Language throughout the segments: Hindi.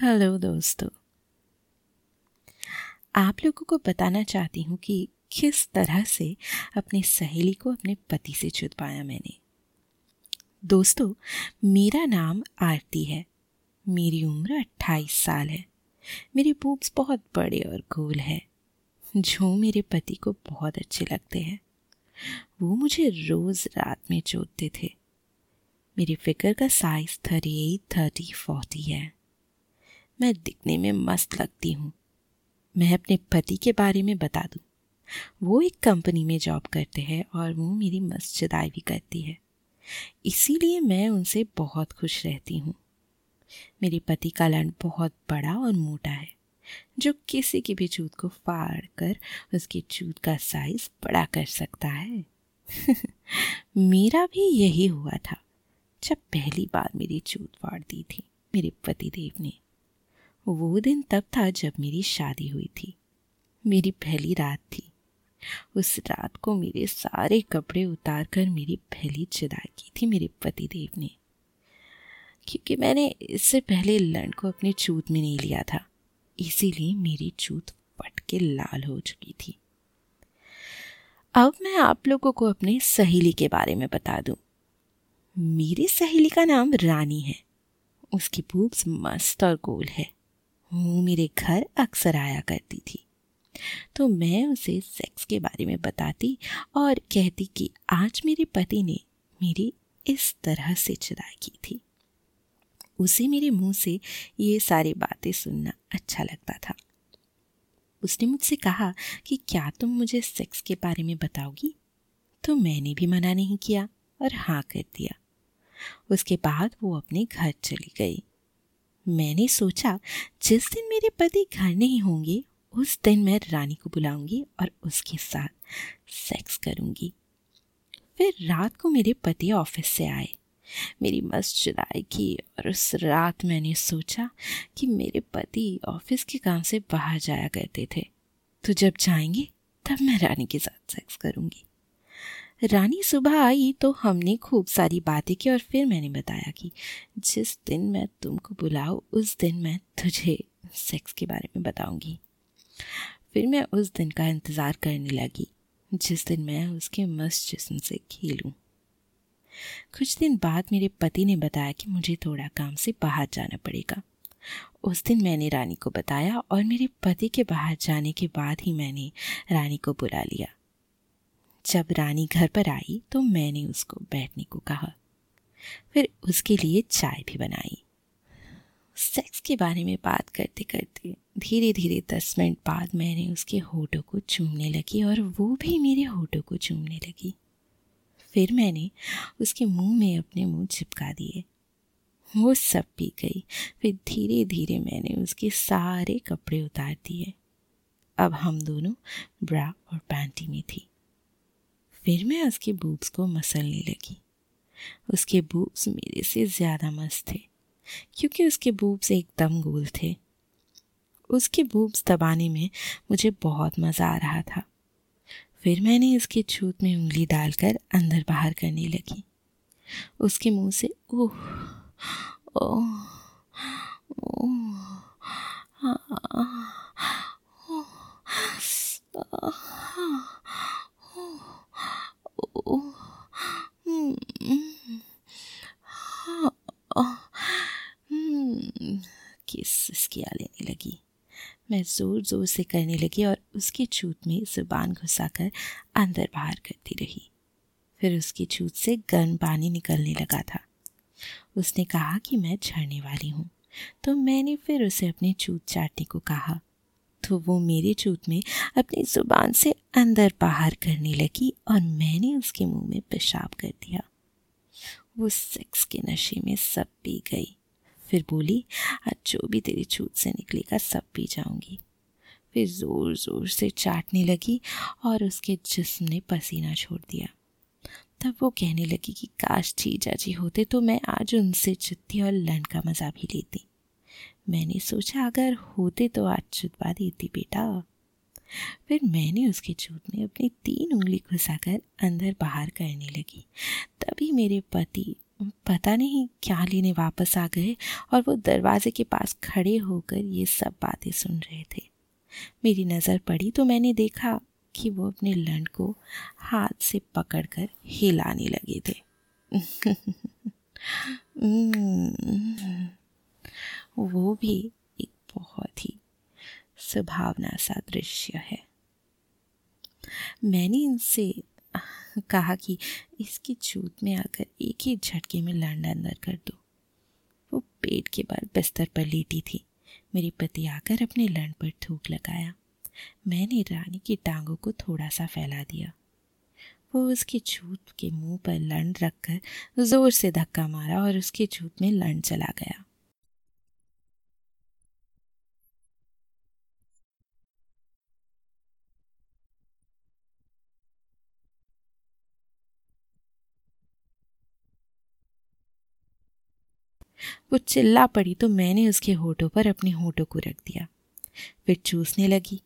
हेलो दोस्तों। आप लोगों को बताना चाहती हूँ कि किस तरह से अपनी सहेली को अपने पति से छुटवाया मैंने। दोस्तों, मेरा नाम आरती है। मेरी उम्र अट्ठाईस साल है। मेरे बूब्स बहुत बड़े और गोल है। जो मेरे पति को बहुत अच्छे लगते हैं। वो मुझे रोज़ रात में जोतते थे। मेरी फिगर का size thirty eight thirty forty है। मैं दिखने में मस्त लगती हूँ। मैं अपने पति के बारे में बता दूँ। वो एक कंपनी में जॉब करते हैं और वो मेरी मस्जिदाई भी करती है। इसीलिए मैं उनसे बहुत खुश रहती हूँ। मेरे पति का लंड बहुत बड़ा और मोटा है, जो किसी की भी चूत को फाड़ कर उसकी चूत का साइज़ बड़ा कर सकता है। मेरा भी यही हुआ था, जब पहली बार मेरी चूत फाड़ दी थी मेरे पति देव ने। वो दिन तब था जब मेरी शादी हुई थी। मेरी पहली रात थी। उस रात को मेरे सारे कपड़े उतार कर मेरी पहली चिदा की थी मेरे पति देव ने। क्योंकि मैंने इससे पहले लंड को अपने चूत में नहीं लिया था। इसीलिए मेरी चूत पट के लाल हो चुकी थी। अब मैं आप लोगों को अपने सहेली के बारे में बता दूँ। मेरी सहेली का नाम रानी है। उसकी बूब्स मस्त और गोल है। वो मेरे घर अक्सर आया करती थी। तो मैं उसे सेक्स के बारे में बताती और कहती कि आज मेरे पति ने मेरी इस तरह से चुराई की थी। उसे मेरे मुँह से ये सारी बातें सुनना अच्छा लगता था। उसने मुझसे कहा कि क्या तुम मुझे सेक्स के बारे में बताओगी? तो मैंने भी मना नहीं किया और हाँ कर दिया। उसके बाद वो अपने घर चली गई। मैंने सोचा, जिस दिन मेरे पति घर नहीं होंगे, उस दिन मैं रानी को बुलाऊँगी और उसके साथ सेक्स करूँगी। फिर रात को मेरे पति ऑफ़िस से आए। मेरी मस्त जुदाई की और उस रात मैंने सोचा कि मेरे पति ऑफ़िस के काम से बाहर जाया करते थे। तो जब जाएँगे, तब मैं रानी के साथ सेक्स करूँगी। रानी सुबह आई तो हमने खूब सारी बातें की और फिर मैंने बताया कि जिस दिन मैं तुमको बुलाऊँ, उस दिन मैं तुझे सेक्स के बारे में बताऊँगी। फिर मैं उस दिन का इंतज़ार करने लगी, जिस दिन मैं उसके मस्त जिसम से खेलूं। कुछ दिन बाद मेरे पति ने बताया कि मुझे थोड़ा काम से बाहर जाना पड़ेगा। उस दिन मैंने रानी को बताया और मेरे पति के बाहर जाने के बाद ही मैंने रानी को बुला लिया। जब रानी घर पर आई तो मैंने उसको बैठने को कहा। फिर उसके लिए चाय भी बनाई। सेक्स के बारे में बात करते करते धीरे धीरे दस मिनट बाद मैंने उसके होठों को चूमने लगी और वो भी मेरे होठों को चूमने लगी। फिर मैंने उसके मुँह में अपने मुँह चिपका दिए। वो सब पी गई। फिर धीरे धीरे मैंने उसके सारे कपड़े उतार दिए। अब हम दोनों ब्रा और पैंटी में थी। फिर मैं उसके बूब्स को मसलने लगी। उसके बूब्स मेरे से ज़्यादा मस्त थे, क्योंकि उसके बूब्स एकदम गोल थे। उसके बूब्स दबाने में मुझे बहुत मज़ा आ रहा था। फिर मैंने उसके छूत में उंगली डालकर अंदर बाहर करने लगी। उसके मुँह से, ओह ओह ओह किस किया लेने लगी? मैं ज़ोर ज़ोर से करने लगी और उसकी छूत में ज़ुबान घुसाकर अंदर बाहर करती रही। फिर उसकी छूत से गर्म पानी निकलने लगा था। उसने कहा कि मैं झड़ने वाली हूँ तो मैंने फिर उसे अपनी छूत चाटने को कहा। तो वो मेरे चूत में अपनी ज़ुबान से अंदर बाहर करने लगी और मैंने उसके मुँह में पेशाब कर दिया। वो सेक्स के नशे में सब पी गई। फिर बोली, आज जो भी तेरी छूत से निकलेगा सब पी जाऊँगी। फिर ज़ोर ज़ोर से चाटने लगी और उसके जिस्म ने पसीना छोड़ दिया। तब वो कहने लगी कि, काश जीजा जी होते तो मैं आज उनसे चित्ती और लंड का मज़ा भी लेती। मैंने सोचा, अगर होते तो आज चुदवा देती बेटा। फिर मैंने उसके चूत में अपनी तीन उंगली घुसाकर अंदर बाहर करने लगी। तभी मेरे पति, पता नहीं क्या लेने वापस आ गए और वो दरवाजे के पास खड़े होकर ये सब बातें सुन रहे थे। मेरी नज़र पड़ी तो मैंने देखा कि वो अपने लंड को हाथ से पकड़कर हिलाने लगे थे। वो भी एक बहुत ही सुभावना सा दृश्य है। मैंने इनसे कहा कि इसकी चूत में आकर एक ही झटके में लंड अंदर कर दो। वो पेट के बाद बिस्तर पर लेटी थी। मेरे पति आकर अपने लंड पर थूक लगाया। मैंने रानी की टांगों को थोड़ा सा फैला दिया। वो उसकी छूत के मुँह पर लंड रखकर ज़ोर से धक्का मारा और उसकी छूत में लंड चला गया। वो चिल्ला पड़ी तो मैंने उसके होठों पर अपने होठों को रख दिया। फिर चूसने लगी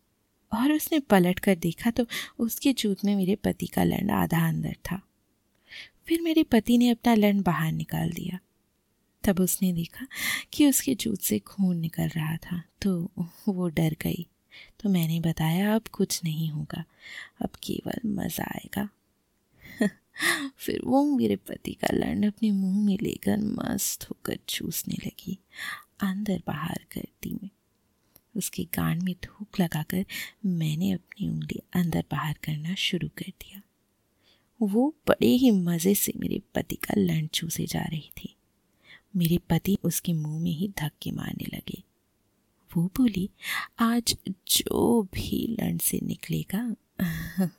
और उसने पलट कर देखा तो उसके चूत में मेरे पति का लंड आधा अंदर था। फिर मेरे पति ने अपना लंड बाहर निकाल दिया। तब उसने देखा कि उसके जूत से खून निकल रहा था तो वो डर गई। तो मैंने बताया, अब कुछ नहीं होगा, अब केवल मज़ा आएगा। फिर वो मेरे पति का लंड अपने मुँह में लेकर मस्त होकर चूसने लगी, अंदर बाहर करती में। उसके गांड में थूक लगाकर मैंने अपनी उंगली अंदर बाहर करना शुरू कर दिया। वो बड़े ही मज़े से मेरे पति का लंड चूसे जा रही थी। मेरे पति उसके मुँह में ही धक्के मारने लगे। वो बोली, आज जो भी लंड से निकलेगा,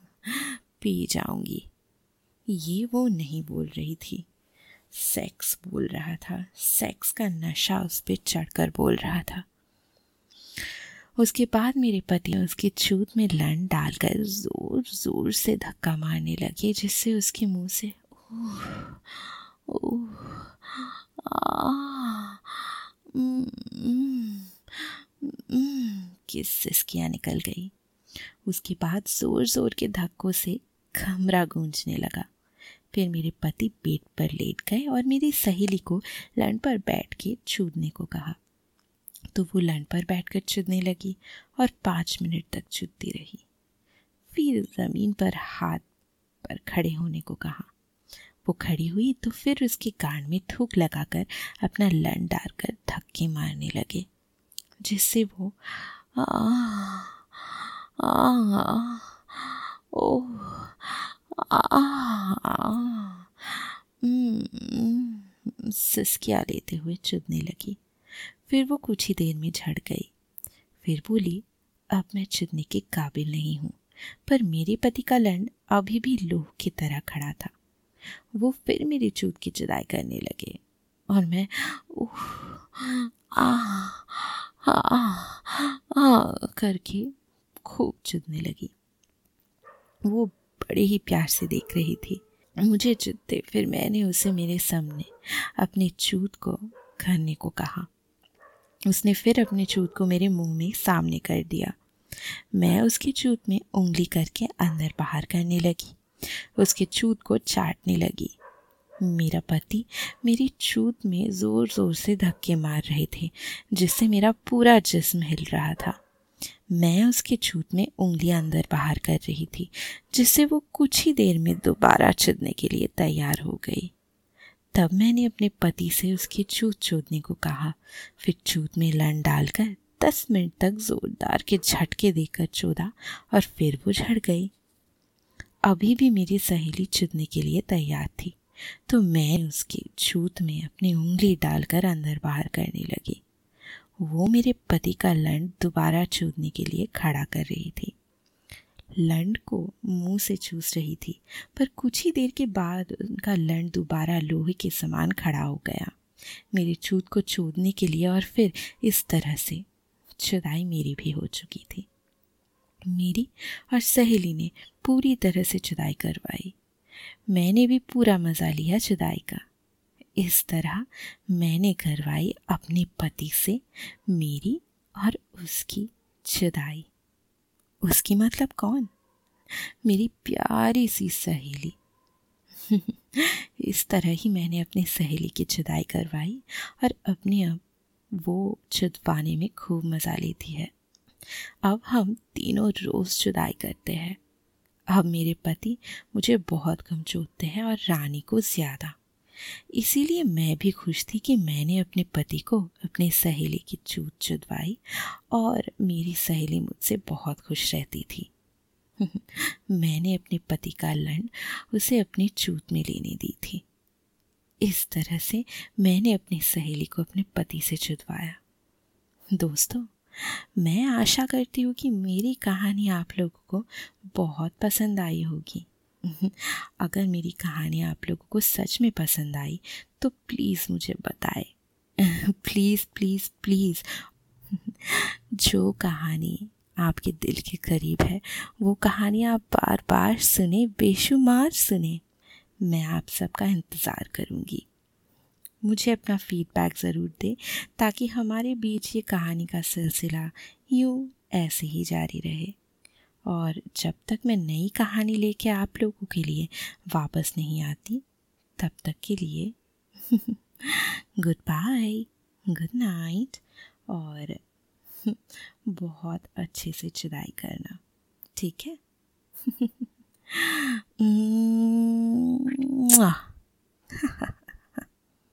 पी जाऊँगी। ये वो नहीं बोल रही थी। सेक्स बोल रहा था। सेक्स का नशा उस पर चढ़कर बोल रहा था। उसके बाद मेरे पति उसके छूत में लंड डालकर ज़ोर ज़ोर से धक्का मारने लगे, जिससे उसके मुँह से, ओह ओह की सिस्कियाँ निकल गई। उसके बाद ज़ोर ज़ोर के धक्कों से खमरा गूंजने लगा। फिर मेरे पति पेट पर लेट गए और मेरी सहेली को लंड पर बैठ के चूदने को कहा। तो वो लंड पर बैठ कर चुदने लगी और पाँच मिनट तक चुदती रही। फिर ज़मीन पर हाथ पर खड़े होने को कहा। वो खड़ी हुई तो फिर उसके कान में थूक लगाकर अपना लंड डालकर धक्के मारने लगे जिससे वो आ, आ, आ, ओह सिस्किया लेते हुए चुदने लगी। फिर वो कुछ ही देर में झड़ गई। फिर बोली अब मैं चुदने के काबिल नहीं हूँ पर मेरे पति का लंड अभी भी लोह की तरह खड़ा था। वो फिर मेरी चूत की जुदाई करने लगे और मैं आ, आ, आ, करके खूब चुदने लगी। वो बड़े ही प्यार से देख रही थी। मुझे चुदते फिर मैंने उसे मेरे सामने अपने चूत को करने को कहा। उसने फिर अपने चूत को मेरे मुँह में सामने कर दिया। मैं उसकी चूत में उंगली करके अंदर बाहर करने लगी। उसके चूत को चाटने लगी। मेरा पति मेरी चूत में ज़ोर ज़ोर से धक्के मार रहे थे, जिससे मेरा पूरा जिस्म हिल रहा था। मैं उसके छूत में उंगलियाँ अंदर बाहर कर रही थी, जिससे वो कुछ ही देर में दोबारा चुदने के लिए तैयार हो गई। तब मैंने अपने पति से उसकी चूत चोदने को कहा। फिर चूत में लन डालकर दस मिनट तक जोरदार के झटके देकर चोदा और फिर वो झड़ गई। अभी भी मेरी सहेली चुदने के लिए तैयार थी तो मैं उसके छूत में अपनी उंगली डालकर अंदर बाहर करने लगी। वो मेरे पति का लंड दोबारा चूदने के लिए खड़ा कर रही थी। लंड को मुँह से चूस रही थी, पर कुछ ही देर के बाद उनका लंड दोबारा लोहे के समान खड़ा हो गया। मेरी चूत को चूदने के लिए और फिर इस तरह से चुदाई मेरी भी हो चुकी थी। मेरी और सहेली ने पूरी तरह से चुदाई करवाई। मैंने भी पूरा मज़ा लिया चुदाई का। इस तरह मैंने करवाई अपने पति से मेरी और उसकी जुदाई उसकी मतलब कौन? मेरी प्यारी सी सहेली। इस तरह ही मैंने अपनी सहेली की जुदाई करवाई और अपने अब वो छुदवाने में खूब मज़ा लेती है। अब हम तीनों रोज़ जुदाई करते हैं। अब मेरे पति मुझे बहुत कम चोटते हैं और रानी को ज़्यादा। इसीलिए मैं भी खुश थी कि मैंने अपने पति को अपनी सहेली की चूत चुदवाई और मेरी सहेली मुझसे बहुत खुश रहती थी। मैंने अपने पति का लंड उसे अपनी चूत में लेने दी थी। इस तरह से मैंने अपनी सहेली को अपने पति से चुदवाया दोस्तों, मैं आशा करती हूँ कि मेरी कहानी आप लोगों को बहुत पसंद आई होगी। अगर मेरी कहानी आप लोगों को सच में पसंद आई तो प्लीज़ मुझे बताए। प्लीज़ प्लीज़ प्लीज़ जो कहानी आपके दिल के करीब है, वो कहानी आप बार बार सुने, बेशुमार सुने, मैं आप सबका इंतज़ार करूँगी। मुझे अपना फीडबैक ज़रूर दें, ताकि हमारे बीच ये कहानी का सिलसिला यूँ ऐसे ही जारी रहे। और जब तक मैं नई कहानी लेके आप लोगों के लिए वापस नहीं आती, तब तक के लिए गुड बाय गुड नाइट और बहुत अच्छे से चुदाई करना, ठीक है?